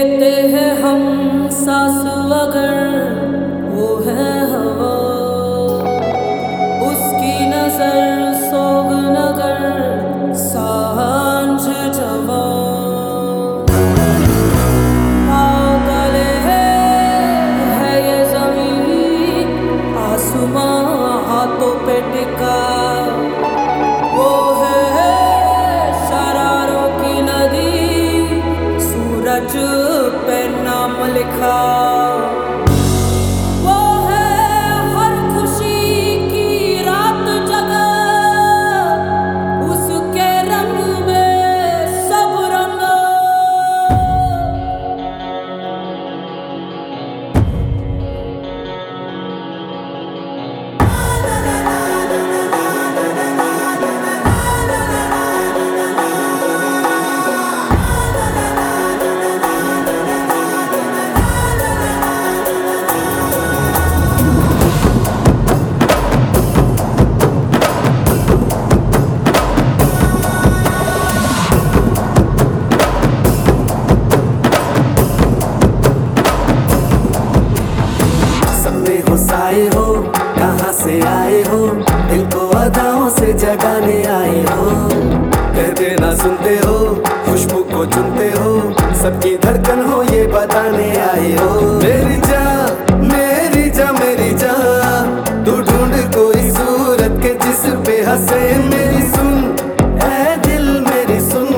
लेते हैं हम सांस अगर वो है हवा। उसकी नज़र की धड़कन हो ये बताने आए हो। मेरी जा मेरी जा मेरी जा तू ढूंढ कोई सूरत के जिस पे हंसे। मेरी सुन, ऐ दिल, मेरी सुन।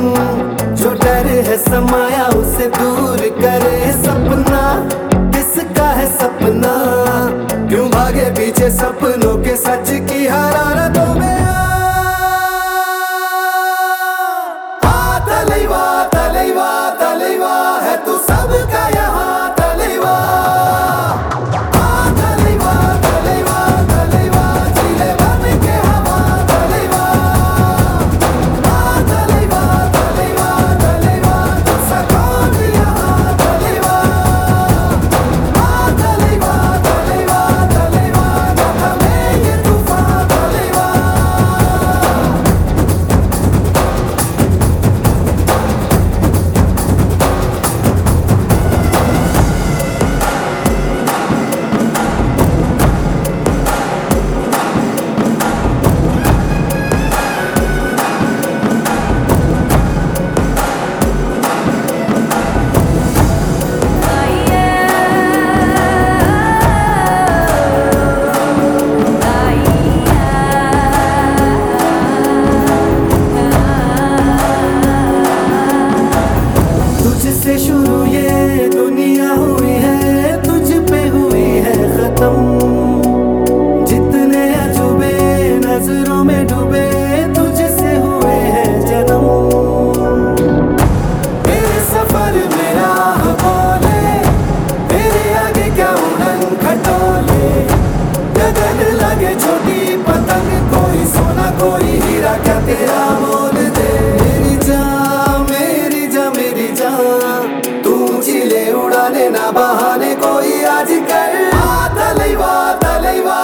जो डर है समाया उसे दूर करे सपना। किसका है सपना? क्यों भागे पीछे सपनों के सच की हरारतों में? 最初 बहाने कोई आज कर। आ तलैवा तलैवा